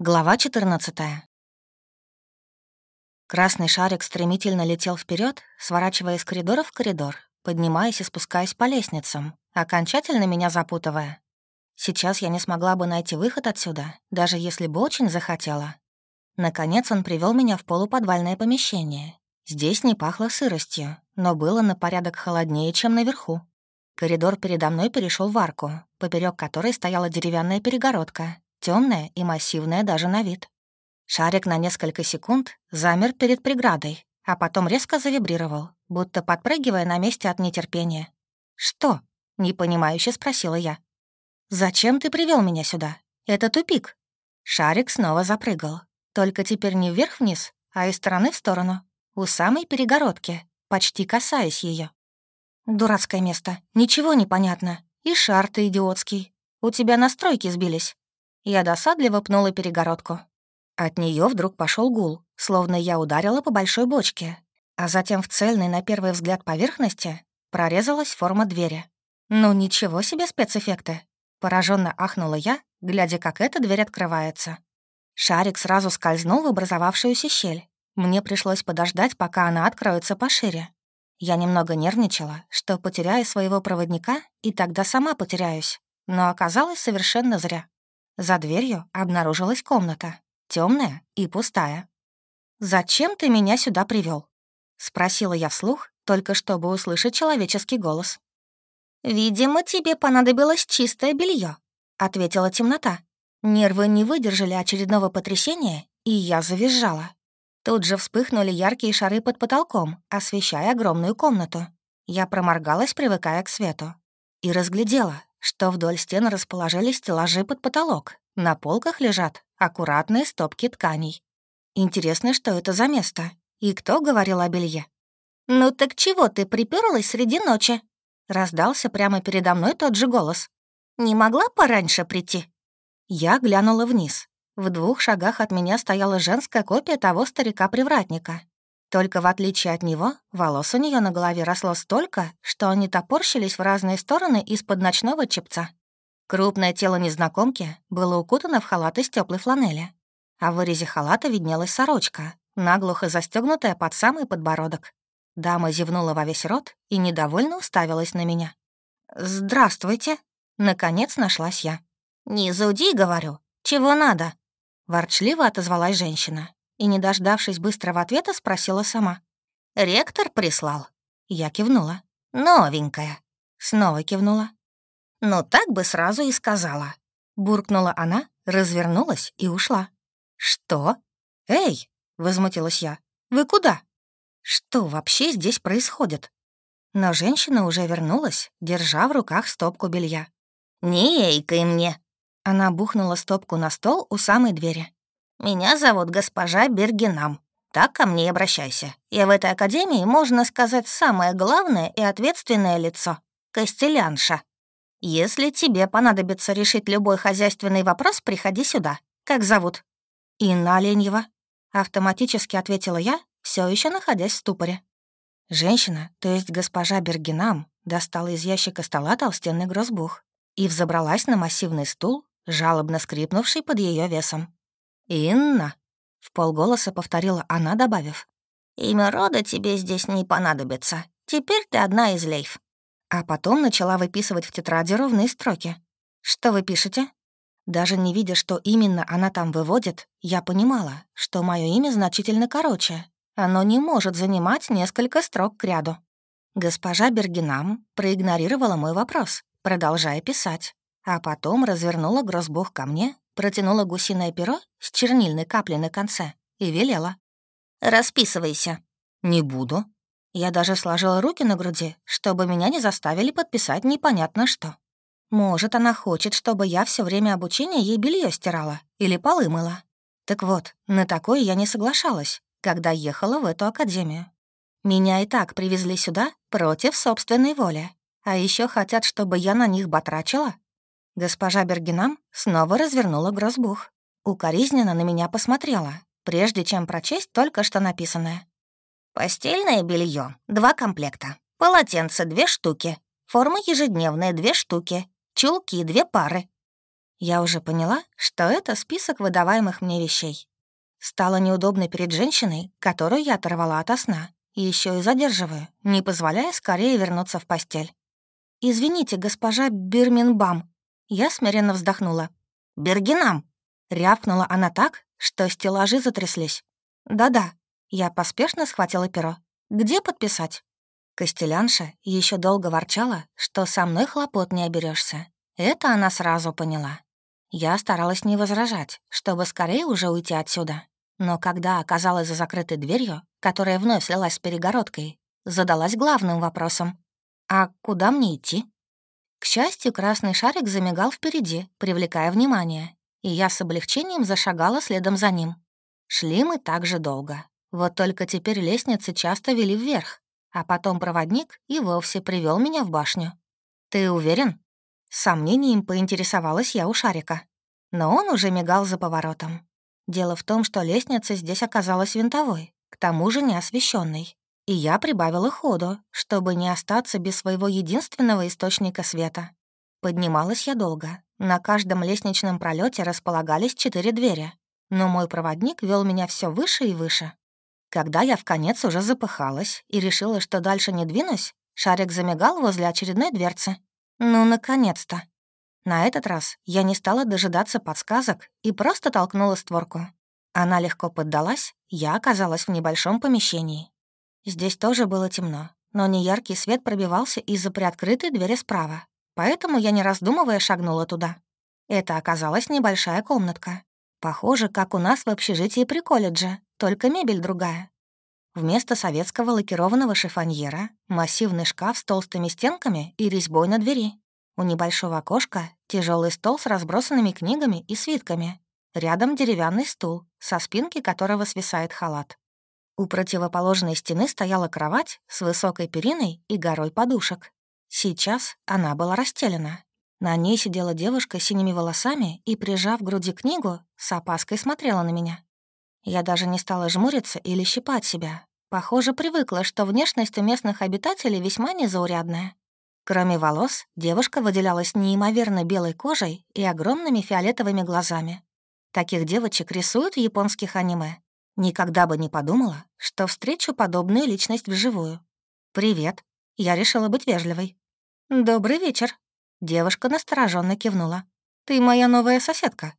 Глава 14 Красный шарик стремительно летел вперед, сворачивая из коридора в коридор, поднимаясь и спускаясь по лестницам, окончательно меня запутывая. Сейчас я не смогла бы найти выход отсюда, даже если бы очень захотела. Наконец он привел меня в полуподвальное помещение. Здесь не пахло сыростью, но было на порядок холоднее, чем наверху. Коридор передо мной перешел в арку, поперек которой стояла деревянная перегородка, темная и массивная даже на вид. Шарик на несколько секунд замер перед преградой, а потом резко завибрировал, будто подпрыгивая на месте от нетерпения. «Что?» — непонимающе спросила я. «Зачем ты привел меня сюда? Это тупик». Шарик снова запрыгал, только теперь не вверх-вниз, а из стороны в сторону, у самой перегородки, почти касаясь ее. «Дурацкое место, ничего не понятно. И шар ты идиотский. У тебя настройки сбились. Я досадливо пнула перегородку. От нее вдруг пошел гул, словно я ударила по большой бочке, а затем в цельной на первый взгляд поверхности прорезалась форма двери. «Ну ничего себе спецэффекты!» Пораженно ахнула я, глядя, как эта дверь открывается. Шарик сразу скользнул в образовавшуюся щель. Мне пришлось подождать, пока она откроется пошире. Я немного нервничала, что потеряю своего проводника, и тогда сама потеряюсь. Но оказалось совершенно зря. За дверью обнаружилась комната, темная и пустая. «Зачем ты меня сюда привел? спросила я вслух, только чтобы услышать человеческий голос. «Видимо, тебе понадобилось чистое белье, ответила темнота. Нервы не выдержали очередного потрясения, и я завизжала. Тут же вспыхнули яркие шары под потолком, освещая огромную комнату. Я проморгалась, привыкая к свету. И разглядела, что вдоль стен расположились стеллажи под потолок. На полках лежат аккуратные стопки тканей. Интересно, что это за место? И кто говорил о белье? «Ну так чего ты приперлась среди ночи?» Раздался прямо передо мной тот же голос. «Не могла пораньше прийти?» Я глянула вниз. В двух шагах от меня стояла женская копия того старика-привратника. Только в отличие от него, волос у нее на голове росло столько, что они топорщились в разные стороны из-под ночного чепца. Крупное тело незнакомки было укутано в халат из теплой фланели, а в вырезе халата виднелась сорочка, наглухо застегнутая под самый подбородок. Дама зевнула во весь рот и недовольно уставилась на меня. «Здравствуйте!» Наконец нашлась я. «Не зуди, — говорю. Чего надо?» Ворчливо отозвалась женщина и, не дождавшись быстрого ответа, спросила сама. «Ректор прислал?» Я кивнула. «Новенькая». Снова кивнула. «Ну так бы сразу и сказала». Буркнула она, развернулась и ушла. «Что? Эй!» — возмутилась я. «Вы куда?» «Что вообще здесь происходит?» Но женщина уже вернулась, держа в руках стопку белья. «Не эйкай мне!» Она бухнула стопку на стол у самой двери. Меня зовут госпожа Бергенам. Так ко мне и обращайся. Я в этой академии, можно сказать, самое главное и ответственное лицо — Костелянша. Если тебе понадобится решить любой хозяйственный вопрос, приходи сюда. Как зовут?» «Инна Оленьева», — автоматически ответила я, все еще находясь в ступоре. Женщина, то есть госпожа Бергенам, достала из ящика стола толстенный грозбух и взобралась на массивный стул, жалобно скрипнувший под ее весом. «Инна», — в полголоса повторила она, добавив. «Имя рода тебе здесь не понадобится. Теперь ты одна из лейф». А потом начала выписывать в тетради ровные строки. «Что вы пишете?» Даже не видя, что именно она там выводит, я понимала, что мое имя значительно короче. Оно не может занимать несколько строк к ряду. Госпожа Бергинам проигнорировала мой вопрос, продолжая писать, а потом развернула грозбух ко мне протянула гусиное перо с чернильной каплей на конце и велела. «Расписывайся». «Не буду». Я даже сложила руки на груди, чтобы меня не заставили подписать непонятно что. Может, она хочет, чтобы я все время обучения ей белье стирала или полы мыла. Так вот, на такое я не соглашалась, когда ехала в эту академию. Меня и так привезли сюда против собственной воли. А еще хотят, чтобы я на них батрачила Госпожа Бергинам снова развернула грозбух. Укоризненно на меня посмотрела, прежде чем прочесть только что написанное. «Постельное белье два комплекта. Полотенце — две штуки. Форма ежедневная — две штуки. Чулки — две пары». Я уже поняла, что это список выдаваемых мне вещей. Стало неудобно перед женщиной, которую я оторвала ото сна, еще и задерживаю, не позволяя скорее вернуться в постель. «Извините, госпожа Бирминбам». Я смиренно вздохнула. «Бергинам!» — рявкнула она так, что стеллажи затряслись. «Да-да». Я поспешно схватила перо. «Где подписать?» Костелянша еще долго ворчала, что со мной хлопот не оберешься. Это она сразу поняла. Я старалась не возражать, чтобы скорее уже уйти отсюда. Но когда оказалась за закрытой дверью, которая вновь слилась с перегородкой, задалась главным вопросом. «А куда мне идти?» К счастью, красный шарик замигал впереди, привлекая внимание, и я с облегчением зашагала следом за ним. Шли мы так же долго. Вот только теперь лестницы часто вели вверх, а потом проводник и вовсе привел меня в башню. «Ты уверен?» С сомнением поинтересовалась я у шарика. Но он уже мигал за поворотом. Дело в том, что лестница здесь оказалась винтовой, к тому же неосвещенной. И я прибавила ходу, чтобы не остаться без своего единственного источника света. Поднималась я долго. На каждом лестничном пролете располагались четыре двери, но мой проводник вел меня все выше и выше. Когда я в конец уже запыхалась и решила, что дальше не двинусь, шарик замигал возле очередной дверцы. Ну, наконец-то. На этот раз я не стала дожидаться подсказок и просто толкнула створку. Она легко поддалась, я оказалась в небольшом помещении. Здесь тоже было темно, но неяркий свет пробивался из-за приоткрытой двери справа, поэтому я, не раздумывая, шагнула туда. Это оказалась небольшая комнатка. Похоже, как у нас в общежитии при колледже, только мебель другая. Вместо советского лакированного шифоньера — массивный шкаф с толстыми стенками и резьбой на двери. У небольшого окошка тяжелый стол с разбросанными книгами и свитками. Рядом деревянный стул, со спинки которого свисает халат. У противоположной стены стояла кровать с высокой периной и горой подушек. Сейчас она была расстелена. На ней сидела девушка с синими волосами и, прижав к груди книгу, с опаской смотрела на меня. Я даже не стала жмуриться или щипать себя. Похоже, привыкла, что внешность у местных обитателей весьма незаурядная. Кроме волос, девушка выделялась неимоверно белой кожей и огромными фиолетовыми глазами. Таких девочек рисуют в японских аниме. Никогда бы не подумала, что встречу подобную личность вживую. «Привет». Я решила быть вежливой. «Добрый вечер». Девушка настороженно кивнула. «Ты моя новая соседка?»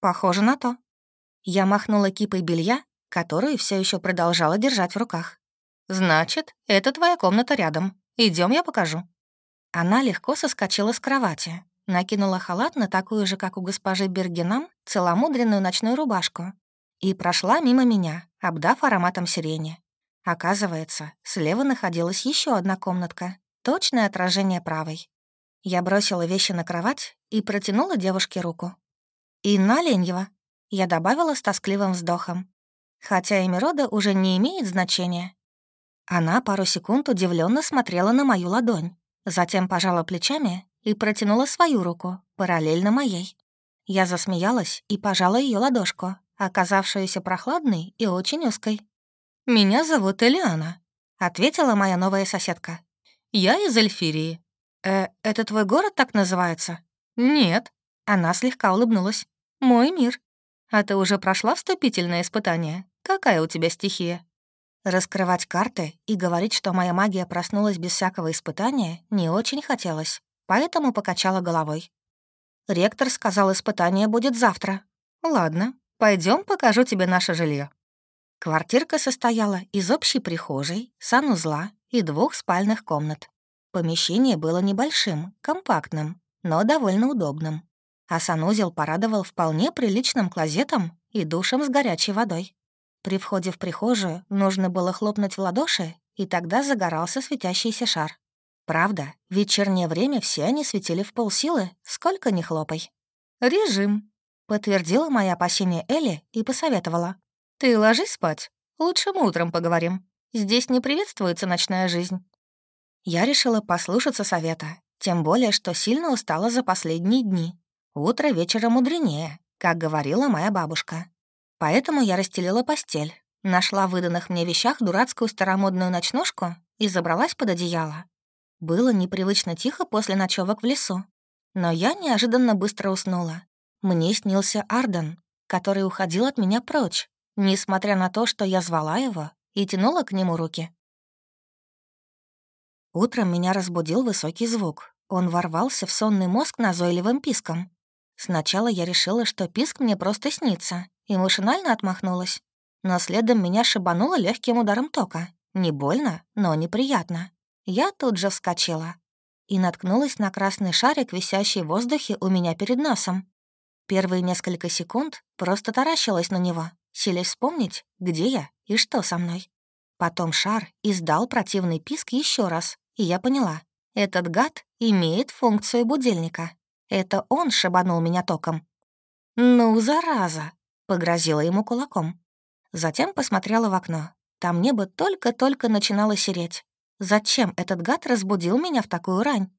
«Похоже на то». Я махнула кипой белья, которую все еще продолжала держать в руках. «Значит, это твоя комната рядом. Идем, я покажу». Она легко соскочила с кровати, накинула халат на такую же, как у госпожи Бергенам, целомудренную ночную рубашку и прошла мимо меня, обдав ароматом сирени. Оказывается, слева находилась еще одна комнатка, точное отражение правой. Я бросила вещи на кровать и протянула девушке руку. «Инна Леньева», — я добавила с тоскливым вздохом. Хотя имя уже не имеет значения. Она пару секунд удивленно смотрела на мою ладонь, Затем пожала плечами и протянула свою руку, параллельно моей. Я засмеялась и пожала ее ладошку, оказавшуюся прохладной и очень узкой. «Меня зовут Элиана», — ответила моя новая соседка. «Я из Эльфирии». «Э, это твой город так называется?» «Нет». Она слегка улыбнулась. «Мой мир. А ты уже прошла вступительное испытание? Какая у тебя стихия?» Раскрывать карты и говорить, что моя магия проснулась без всякого испытания, не очень хотелось, поэтому покачала головой. Ректор сказал, испытание будет завтра. Ладно, пойдем, покажу тебе наше жилье. Квартирка состояла из общей прихожей, санузла и двух спальных комнат. Помещение было небольшим, компактным, но довольно удобным. А санузел порадовал вполне приличным клозетом и душем с горячей водой. При входе в прихожую нужно было хлопнуть в ладоши, и тогда загорался светящийся шар. Правда, в вечернее время все они светили в полсилы, сколько ни хлопай. «Режим», — подтвердила моя опасение Элли и посоветовала. «Ты ложись спать. Лучше мы утром поговорим. Здесь не приветствуется ночная жизнь». Я решила послушаться совета, тем более, что сильно устала за последние дни. Утро вечера мудренее, как говорила моя бабушка. Поэтому я расстелила постель, нашла в выданных мне вещах дурацкую старомодную ночнушку и забралась под одеяло. Было непривычно тихо после ночевок в лесу. Но я неожиданно быстро уснула. Мне снился Арден, который уходил от меня прочь, несмотря на то, что я звала его и тянула к нему руки. Утром меня разбудил высокий звук. Он ворвался в сонный мозг назойливым писком. Сначала я решила, что писк мне просто снится, и машинально отмахнулась. Но следом меня шибануло легким ударом тока. Не больно, но неприятно. Я тут же вскочила и наткнулась на красный шарик, висящий в воздухе у меня перед носом. Первые несколько секунд просто таращилась на него, силясь вспомнить, где я и что со мной. Потом шар издал противный писк еще раз, и я поняла, этот гад имеет функцию будильника. Это он шибанул меня током. «Ну, зараза!» — погрозила ему кулаком. Затем посмотрела в окно. Там небо только-только начинало сереть. Зачем этот гад разбудил меня в такую рань?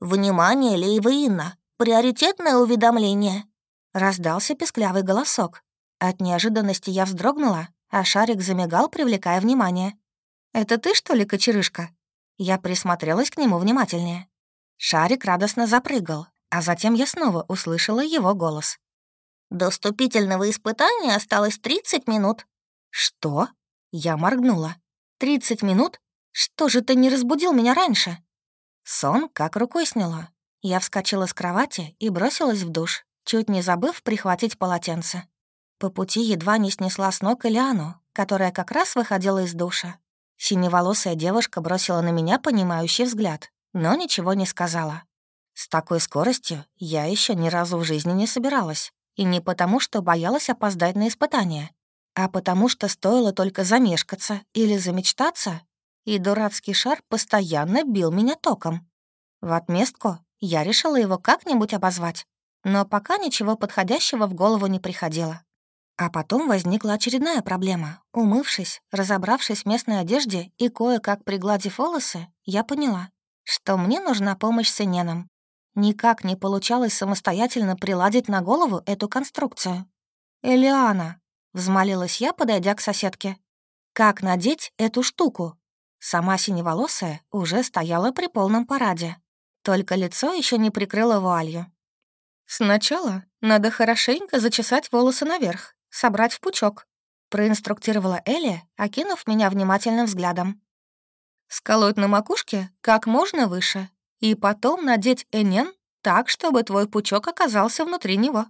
«Внимание, Лейва Инна! Приоритетное уведомление!» Раздался песклявый голосок. От неожиданности я вздрогнула, а шарик замигал, привлекая внимание. «Это ты, что ли, кочерышка?» Я присмотрелась к нему внимательнее. Шарик радостно запрыгал, а затем я снова услышала его голос. «До вступительного испытания осталось 30 минут». «Что?» Я моргнула. «30 минут? Что же ты не разбудил меня раньше?» Сон как рукой сняло. Я вскочила с кровати и бросилась в душ, чуть не забыв прихватить полотенце. По пути едва не снесла с ног Элиану, которая как раз выходила из душа. Синеволосая девушка бросила на меня понимающий взгляд, но ничего не сказала. С такой скоростью я еще ни разу в жизни не собиралась. И не потому, что боялась опоздать на испытание, а потому что стоило только замешкаться или замечтаться, и дурацкий шар постоянно бил меня током. В отместку я решила его как-нибудь обозвать, но пока ничего подходящего в голову не приходило. А потом возникла очередная проблема. Умывшись, разобравшись в местной одежде и кое-как пригладив волосы, я поняла, что мне нужна помощь с Иненом. Никак не получалось самостоятельно приладить на голову эту конструкцию. «Элиана», — взмолилась я, подойдя к соседке, — «как надеть эту штуку?» Сама синеволосая уже стояла при полном параде. Только лицо еще не прикрыло вуалью. «Сначала надо хорошенько зачесать волосы наверх, собрать в пучок», — проинструктировала Элли, окинув меня внимательным взглядом. «Сколоть на макушке как можно выше, и потом надеть энен так, чтобы твой пучок оказался внутри него».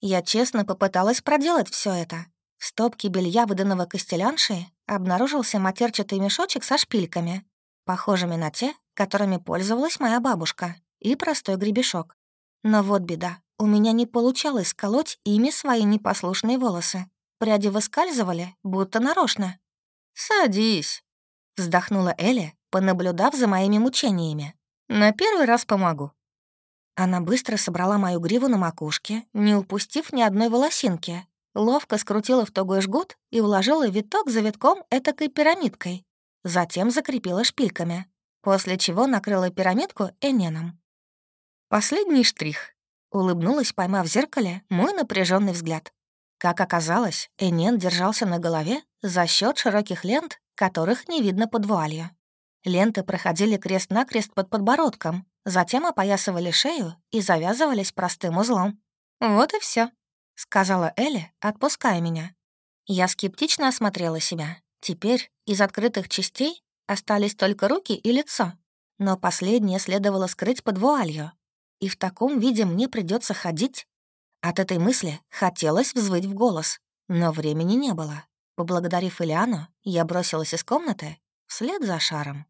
Я честно попыталась проделать все это. В стопке белья, выданного костелянши, обнаружился матерчатый мешочек со шпильками, похожими на те, которыми пользовалась моя бабушка, и простой гребешок. Но вот беда. У меня не получалось сколоть ими свои непослушные волосы. Пряди выскальзывали, будто нарочно. «Садись», — вздохнула Элли, понаблюдав за моими мучениями. «На первый раз помогу». Она быстро собрала мою гриву на макушке, не упустив ни одной волосинки, ловко скрутила в тугой жгут и уложила виток за витком этакой пирамидкой. Затем закрепила шпильками, после чего накрыла пирамидку эненом. Последний штрих. Улыбнулась, поймав в зеркале мой напряженный взгляд. Как оказалось, Энен держался на голове за счет широких лент, которых не видно под вуалью. Ленты проходили крест-накрест под подбородком, затем опоясывали шею и завязывались простым узлом. «Вот и все, сказала Элли, отпуская меня. Я скептично осмотрела себя. Теперь из открытых частей остались только руки и лицо, но последнее следовало скрыть под вуалью, и в таком виде мне придется ходить? От этой мысли хотелось взвыть в голос, но времени не было. Поблагодарив Ильяну, я бросилась из комнаты вслед за шаром.